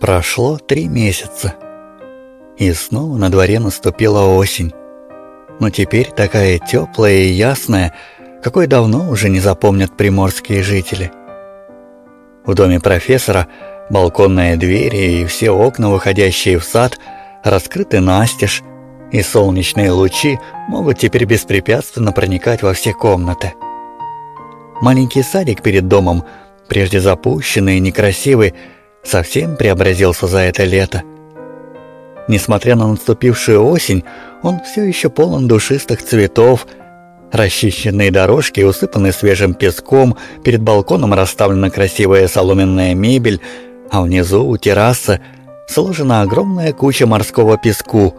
Прошло три месяца. И снова на дворе наступила осень. Но теперь такая теплая и ясная, какой давно уже не запомнят приморские жители. В доме профессора балконные двери и все окна, выходящие в сад, раскрыты настежь, и солнечные лучи могут теперь беспрепятственно проникать во все комнаты. Маленький садик перед домом, прежде запущенный и некрасивый, совсем преобразился за это лето. Несмотря на наступившую осень, он все еще полон душистых цветов, расчищенные дорожки усыпаны свежим песком, перед балконом расставлена красивая соломенная мебель, а внизу у террасы сложена огромная куча морского песку,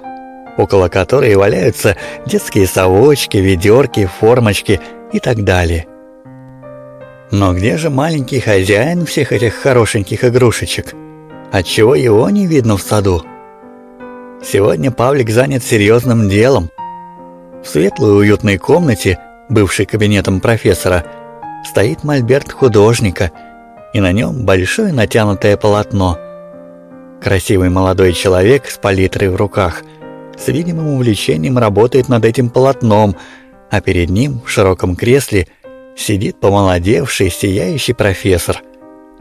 около которой валяются детские совочки, ведерки, формочки и так далее. Но где же маленький хозяин всех этих хорошеньких игрушечек? Отчего его не видно в саду? Сегодня Павлик занят серьезным делом. В светлой уютной комнате, бывшей кабинетом профессора, стоит мольберт художника, и на нем большое натянутое полотно. Красивый молодой человек с палитрой в руках с видимым увлечением работает над этим полотном, а перед ним в широком кресле – сидит помолодевший, сияющий профессор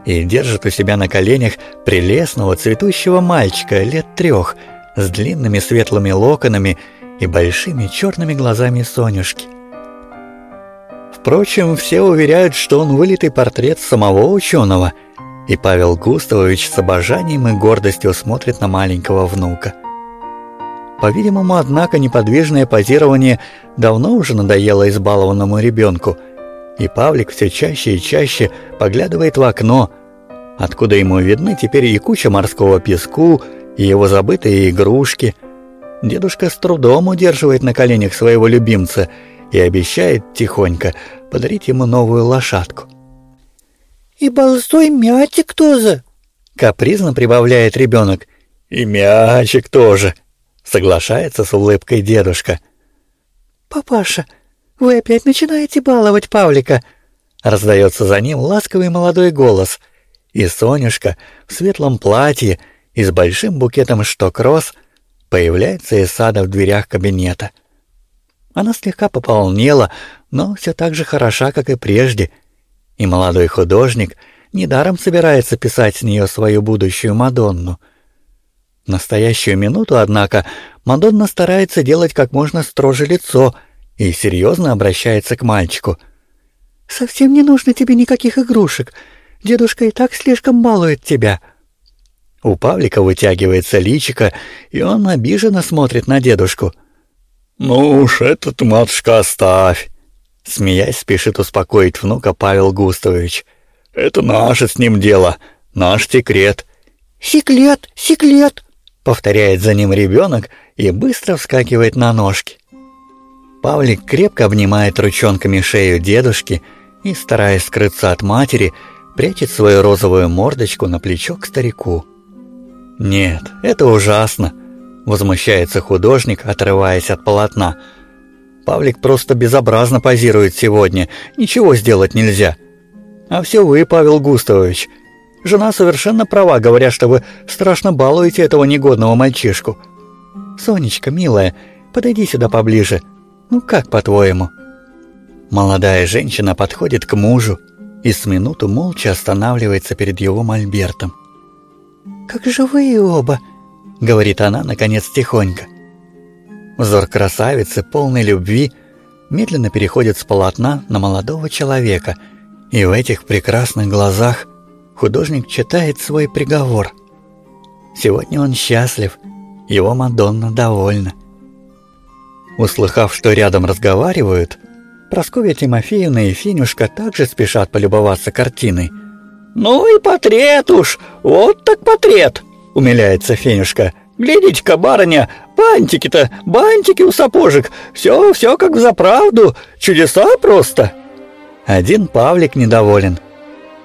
и держит у себя на коленях прелестного цветущего мальчика лет трех с длинными светлыми локонами и большими черными глазами Сонюшки. Впрочем, все уверяют, что он вылитый портрет самого ученого, и Павел Густавович с обожанием и гордостью смотрит на маленького внука. По-видимому, однако, неподвижное позирование давно уже надоело избалованному ребенку – и Павлик все чаще и чаще поглядывает в окно, откуда ему видны теперь и куча морского песку, и его забытые игрушки. Дедушка с трудом удерживает на коленях своего любимца и обещает тихонько подарить ему новую лошадку. «И большой мячик тоже!» — капризно прибавляет ребенок. «И мячик тоже!» — соглашается с улыбкой дедушка. «Папаша, — «Вы опять начинаете баловать Павлика!» Раздается за ним ласковый молодой голос, и Сонюшка в светлом платье и с большим букетом шток-роз появляется из сада в дверях кабинета. Она слегка пополнела, но все так же хороша, как и прежде, и молодой художник недаром собирается писать с нее свою будущую Мадонну. В настоящую минуту, однако, Мадонна старается делать как можно строже лицо — и серьезно обращается к мальчику. «Совсем не нужно тебе никаких игрушек. Дедушка и так слишком балует тебя». У Павлика вытягивается личико, и он обиженно смотрит на дедушку. «Ну уж этот, матушка, оставь!» Смеясь, спешит успокоить внука Павел Густавович. «Это наше с ним дело, наш секрет». «Секрет, секрет!» Повторяет за ним ребенок и быстро вскакивает на ножки. Павлик крепко обнимает ручонками шею дедушки и, стараясь скрыться от матери, прячет свою розовую мордочку на плечо к старику. «Нет, это ужасно!» — возмущается художник, отрываясь от полотна. «Павлик просто безобразно позирует сегодня, ничего сделать нельзя. А все вы, Павел Густавович. Жена совершенно права, говоря, что вы страшно балуете этого негодного мальчишку. Сонечка, милая, подойди сюда поближе». Ну как, по-твоему?» Молодая женщина подходит к мужу и с минуту молча останавливается перед его мольбертом. «Как живые оба!» — говорит она, наконец, тихонько. Взор красавицы, полной любви, медленно переходит с полотна на молодого человека, и в этих прекрасных глазах художник читает свой приговор. Сегодня он счастлив, его Мадонна довольна. Услыхав, что рядом разговаривают, Прасковья Тимофеевна и Финюшка также спешат полюбоваться картиной. «Ну и портрет уж! Вот так портрет!» — умиляется Финюшка. «Глядите-ка, барыня, бантики-то, бантики у сапожек, все, все как в заправду, чудеса просто!» Один Павлик недоволен.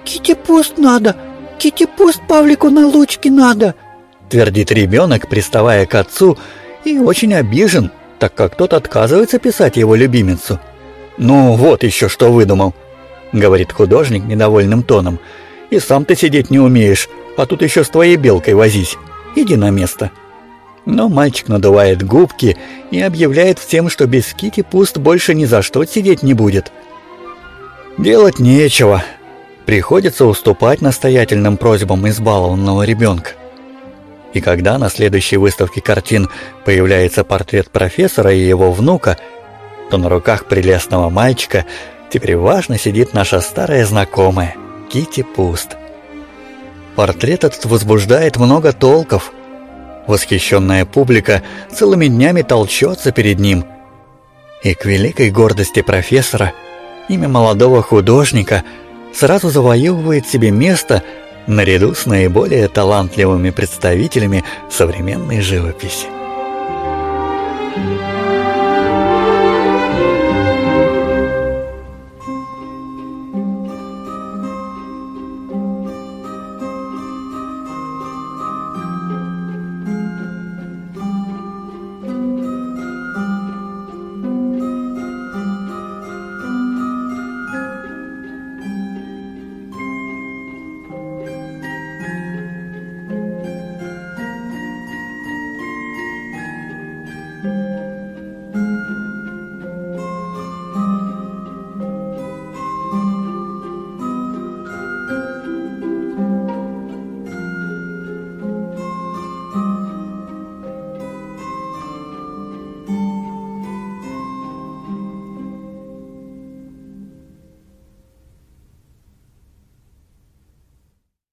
«Китипуст надо, китипуст Павлику на лучке надо!» — твердит ребенок, приставая к отцу, и очень обижен — так как тот отказывается писать его любимицу. «Ну, вот еще что выдумал», — говорит художник недовольным тоном. «И сам ты сидеть не умеешь, а тут еще с твоей белкой возись. Иди на место». Но мальчик надувает губки и объявляет всем, что без Кити Пуст больше ни за что сидеть не будет. Делать нечего. Приходится уступать настоятельным просьбам избалованного ребенка. И когда на следующей выставке картин появляется портрет профессора и его внука, то на руках прелестного мальчика теперь важно сидит наша старая знакомая Кити Пуст. Портрет этот возбуждает много толков – Восхищенная публика целыми днями толчется перед ним. И к великой гордости профессора имя молодого художника сразу завоевывает себе место наряду с наиболее талантливыми представителями современной живописи.